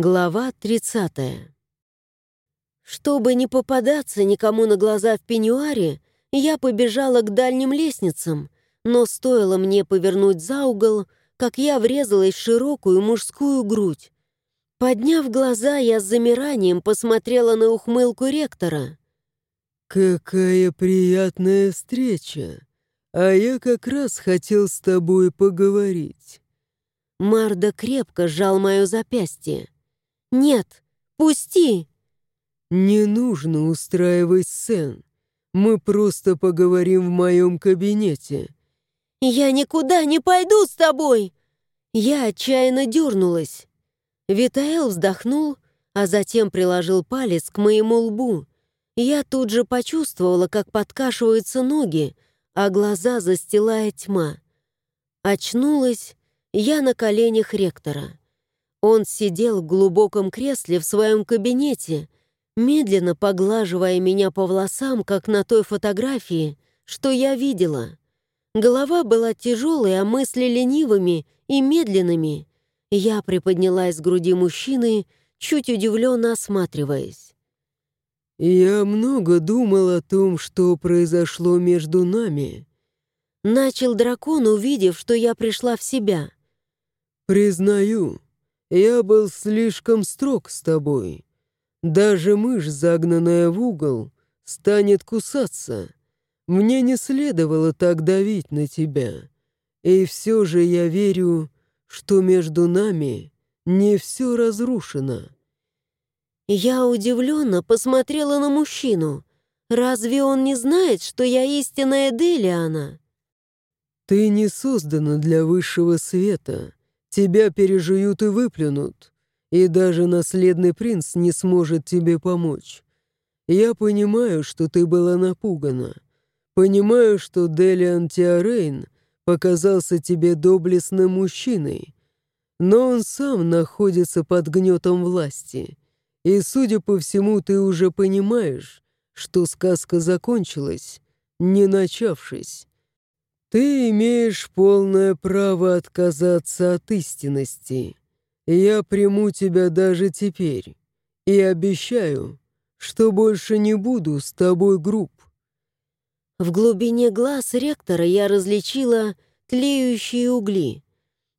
Глава 30. Чтобы не попадаться никому на глаза в пеньюаре, я побежала к дальним лестницам, но стоило мне повернуть за угол, как я врезалась в широкую мужскую грудь. Подняв глаза, я с замиранием посмотрела на ухмылку ректора. «Какая приятная встреча! А я как раз хотел с тобой поговорить». Марда крепко сжал мое запястье. «Нет, пусти!» «Не нужно устраивать сцен. Мы просто поговорим в моем кабинете». «Я никуда не пойду с тобой!» Я отчаянно дернулась. Витаэл вздохнул, а затем приложил палец к моему лбу. Я тут же почувствовала, как подкашиваются ноги, а глаза застилает тьма. Очнулась я на коленях ректора. Он сидел в глубоком кресле в своем кабинете, медленно поглаживая меня по волосам, как на той фотографии, что я видела. Голова была тяжелой, а мысли ленивыми и медленными. Я приподнялась с груди мужчины, чуть удивленно осматриваясь. «Я много думал о том, что произошло между нами», — начал дракон, увидев, что я пришла в себя. «Признаю, я был слишком строг с тобой. Даже мышь, загнанная в угол, станет кусаться. Мне не следовало так давить на тебя. И все же я верю, что между нами не все разрушено». Я удивленно посмотрела на мужчину. Разве он не знает, что я истинная Делиана? «Ты не создана для высшего света», Тебя пережуют и выплюнут, и даже наследный принц не сможет тебе помочь. Я понимаю, что ты была напугана. Понимаю, что Делиан Тиарейн показался тебе доблестным мужчиной, но он сам находится под гнетом власти, и, судя по всему, ты уже понимаешь, что сказка закончилась, не начавшись. Ты имеешь полное право отказаться от истинности. Я приму тебя даже теперь и обещаю, что больше не буду с тобой груб. В глубине глаз ректора я различила тлеющие угли.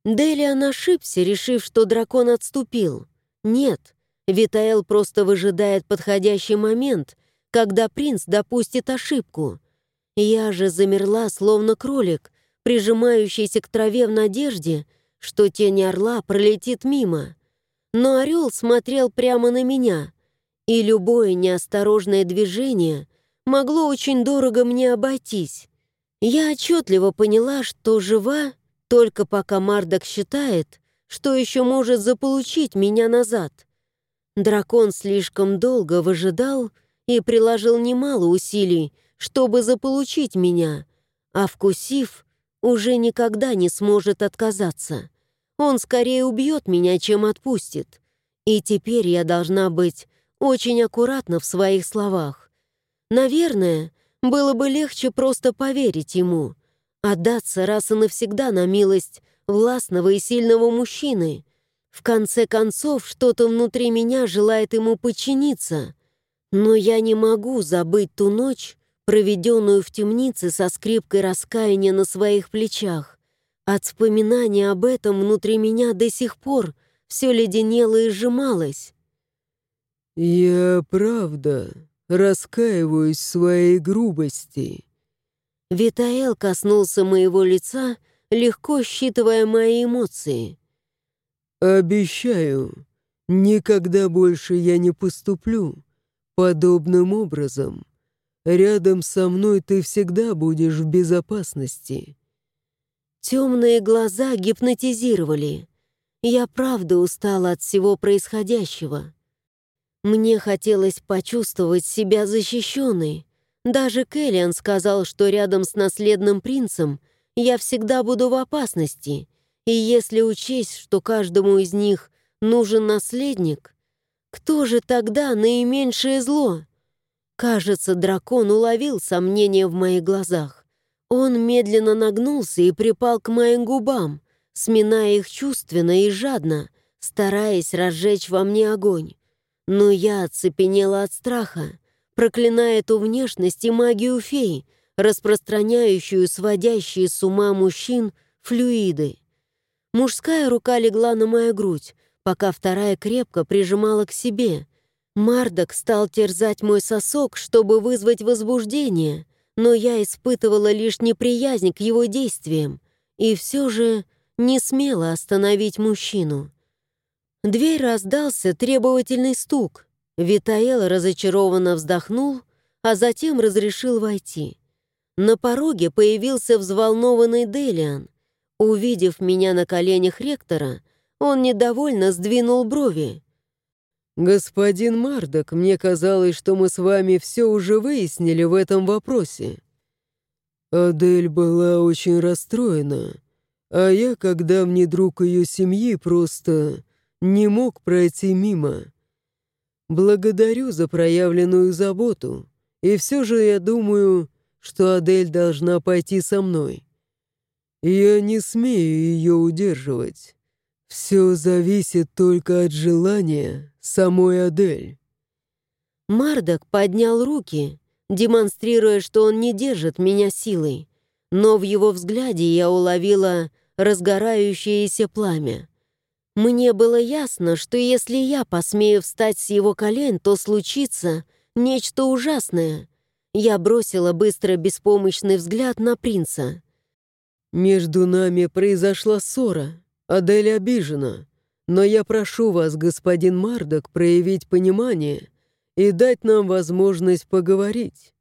Делиан ошибся, решив, что дракон отступил. Нет, Витаэл просто выжидает подходящий момент, когда принц допустит ошибку — я же замерла, словно кролик, прижимающийся к траве в надежде, что тень орла пролетит мимо. Но орел смотрел прямо на меня, и любое неосторожное движение могло очень дорого мне обойтись. Я отчетливо поняла, что жива, только пока Мардок считает, что еще может заполучить меня назад. Дракон слишком долго выжидал и приложил немало усилий, чтобы заполучить меня, а вкусив, уже никогда не сможет отказаться. Он скорее убьет меня, чем отпустит. И теперь я должна быть очень аккуратна в своих словах. Наверное, было бы легче просто поверить ему, отдаться раз и навсегда на милость властного и сильного мужчины. В конце концов, что-то внутри меня желает ему подчиниться. Но я не могу забыть ту ночь, проведенную в темнице со скрипкой раскаяния на своих плечах. От вспоминания об этом внутри меня до сих пор все леденело и сжималось. «Я правда раскаиваюсь в своей грубости». Витаэл коснулся моего лица, легко считывая мои эмоции. «Обещаю, никогда больше я не поступлю подобным образом». Рядом со мной ты всегда будешь в безопасности». Темные глаза гипнотизировали. Я правда устала от всего происходящего. Мне хотелось почувствовать себя защищенной. Даже Кэллиан сказал, что рядом с наследным принцем я всегда буду в опасности, и если учесть, что каждому из них нужен наследник, кто же тогда наименьшее зло? Кажется, дракон уловил сомнение в моих глазах. Он медленно нагнулся и припал к моим губам, сминая их чувственно и жадно, стараясь разжечь во мне огонь. Но я оцепенела от страха, проклиная эту внешность и магию фей, распространяющую сводящие с ума мужчин флюиды. Мужская рука легла на мою грудь, пока вторая крепко прижимала к себе. Мардок стал терзать мой сосок, чтобы вызвать возбуждение, но я испытывала лишь неприязнь к его действиям и все же не смела остановить мужчину. Дверь раздался требовательный стук. Витаэл разочарованно вздохнул, а затем разрешил войти. На пороге появился взволнованный Делиан. Увидев меня на коленях ректора, он недовольно сдвинул брови. «Господин Мардок, мне казалось, что мы с вами все уже выяснили в этом вопросе». Адель была очень расстроена, а я, как давний друг ее семьи, просто не мог пройти мимо. Благодарю за проявленную заботу, и все же я думаю, что Адель должна пойти со мной. Я не смею ее удерживать. Все зависит только от желания самой Адель. Мардок поднял руки, демонстрируя, что он не держит меня силой, но в его взгляде я уловила разгорающееся пламя. Мне было ясно, что если я посмею встать с его колен, то случится нечто ужасное. Я бросила быстро беспомощный взгляд на принца. «Между нами произошла ссора. Адель обижена. Но я прошу вас, господин Мардок, проявить понимание и дать нам возможность поговорить.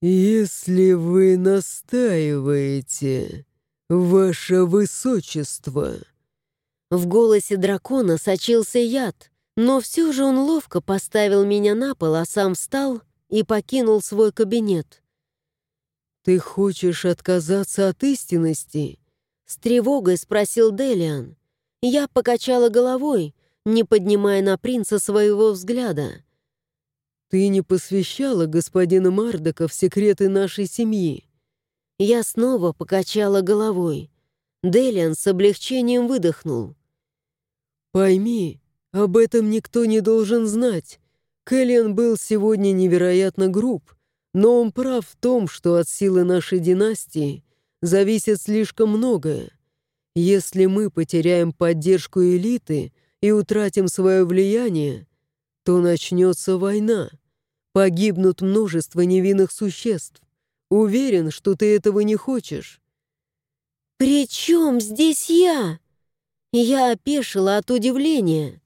Если вы настаиваете, ваше высочество...» В голосе дракона сочился яд, но все же он ловко поставил меня на пол, а сам встал и покинул свой кабинет. «Ты хочешь отказаться от истинности?» С тревогой спросил Делиан. Я покачала головой, не поднимая на принца своего взгляда. «Ты не посвящала господина Мардока в секреты нашей семьи?» Я снова покачала головой. Делиан с облегчением выдохнул. «Пойми, об этом никто не должен знать. Кэллиан был сегодня невероятно груб, но он прав в том, что от силы нашей династии зависит слишком многое. Если мы потеряем поддержку элиты и утратим свое влияние, то начнется война. Погибнут множество невинных существ. Уверен, что ты этого не хочешь. «При чем здесь я?» Я опешила от удивления.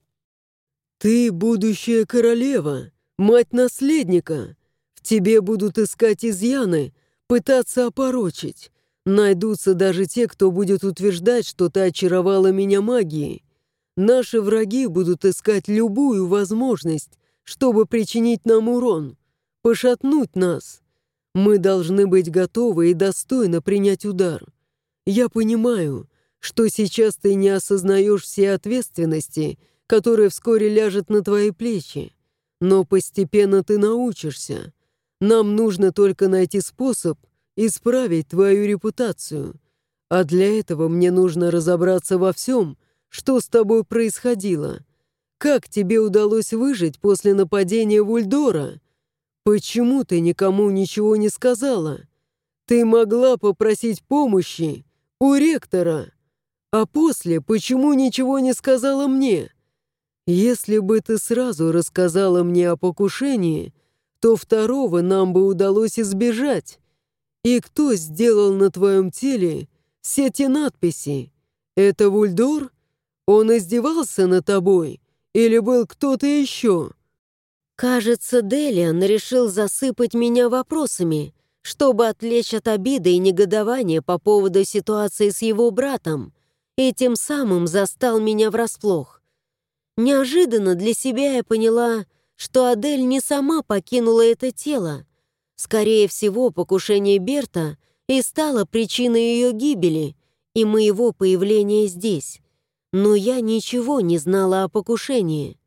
«Ты будущая королева, мать наследника. В тебе будут искать изъяны, пытаться опорочить. Найдутся даже те, кто будет утверждать, что ты очаровала меня магией. Наши враги будут искать любую возможность, чтобы причинить нам урон, пошатнуть нас. Мы должны быть готовы и достойно принять удар. Я понимаю, что сейчас ты не осознаешь все ответственности, которая вскоре ляжет на твои плечи. Но постепенно ты научишься. Нам нужно только найти способ исправить твою репутацию. А для этого мне нужно разобраться во всем, что с тобой происходило. Как тебе удалось выжить после нападения Вульдора? Почему ты никому ничего не сказала? Ты могла попросить помощи у ректора. А после, почему ничего не сказала мне? Если бы ты сразу рассказала мне о покушении, то второго нам бы удалось избежать. И кто сделал на твоем теле все те надписи? Это Вульдор? Он издевался над тобой? Или был кто-то еще?» Кажется, Делиан решил засыпать меня вопросами, чтобы отвлечь от обиды и негодования по поводу ситуации с его братом, и тем самым застал меня врасплох. Неожиданно для себя я поняла, что Адель не сама покинула это тело, Скорее всего, покушение Берта и стало причиной ее гибели и моего появления здесь. Но я ничего не знала о покушении.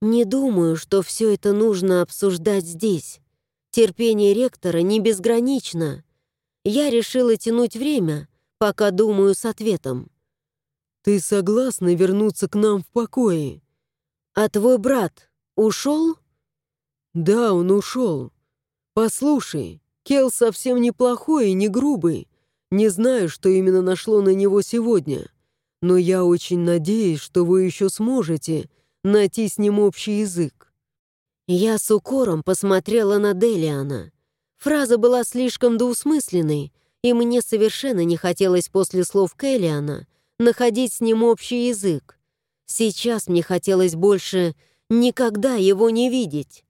Не думаю, что все это нужно обсуждать здесь. Терпение ректора не безгранично. Я решила тянуть время, пока думаю с ответом. Ты согласна вернуться к нам в покое? А твой брат ушел? Да, он ушел. Послушай, Кел совсем неплохой и не грубый. Не знаю, что именно нашло на него сегодня, но я очень надеюсь, что вы еще сможете найти с ним общий язык. Я с укором посмотрела на Делиана. Фраза была слишком двусмысленной, и мне совершенно не хотелось после слов Келлиана находить с ним общий язык. Сейчас мне хотелось больше никогда его не видеть.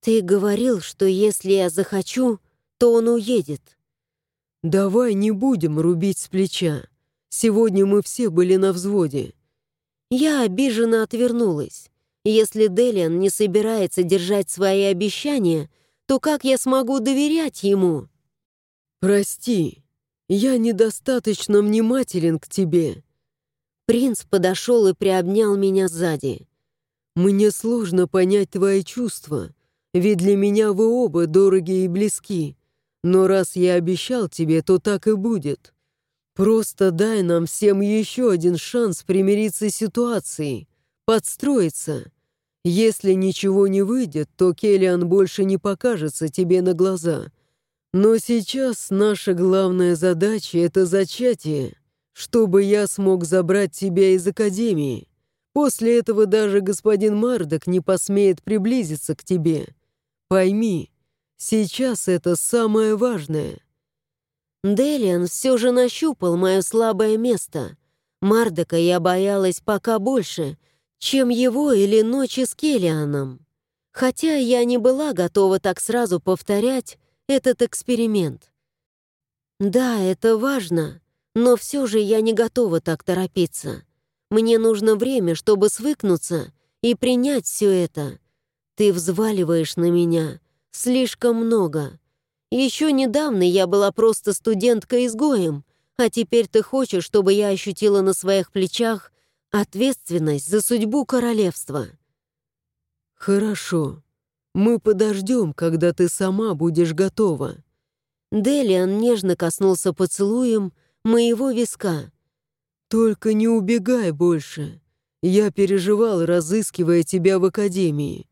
«Ты говорил, что если я захочу, то он уедет». «Давай не будем рубить с плеча. Сегодня мы все были на взводе». Я обиженно отвернулась. Если Делиан не собирается держать свои обещания, то как я смогу доверять ему? «Прости, я недостаточно внимателен к тебе». Принц подошел и приобнял меня сзади. «Мне сложно понять твои чувства, ведь для меня вы оба дороги и близки. Но раз я обещал тебе, то так и будет. Просто дай нам всем еще один шанс примириться с ситуацией, подстроиться. Если ничего не выйдет, то Келлиан больше не покажется тебе на глаза. Но сейчас наша главная задача — это зачатие, чтобы я смог забрать тебя из Академии. После этого даже господин Мардок не посмеет приблизиться к тебе. Пойми, сейчас это самое важное». Делиан все же нащупал мое слабое место. Мардока я боялась пока больше, чем его или ночи с Келлианом. Хотя я не была готова так сразу повторять этот эксперимент. Да, это важно, но все же я не готова так торопиться. Мне нужно время, чтобы свыкнуться и принять все это. Ты взваливаешь на меня слишком много. Еще недавно я была просто студенткой-изгоем, а теперь ты хочешь, чтобы я ощутила на своих плечах ответственность за судьбу королевства. Хорошо. Мы подождем, когда ты сама будешь готова. Делиан нежно коснулся поцелуем моего виска. Только не убегай больше. Я переживал, разыскивая тебя в академии.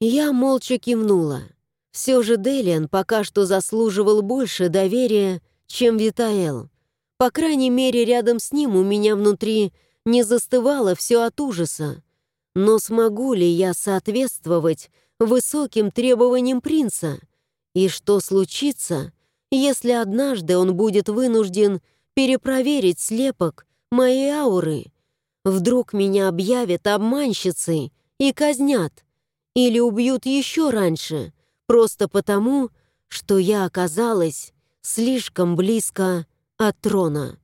Я молча кивнула. Все же Делиан пока что заслуживал больше доверия, чем Витаэл. По крайней мере, рядом с ним у меня внутри не застывало все от ужаса. Но смогу ли я соответствовать высоким требованиям принца? И что случится, если однажды он будет вынужден перепроверить слепок моей ауры? Вдруг меня объявят обманщицей и казнят? Или убьют еще раньше, просто потому, что я оказалась слишком близко от трона?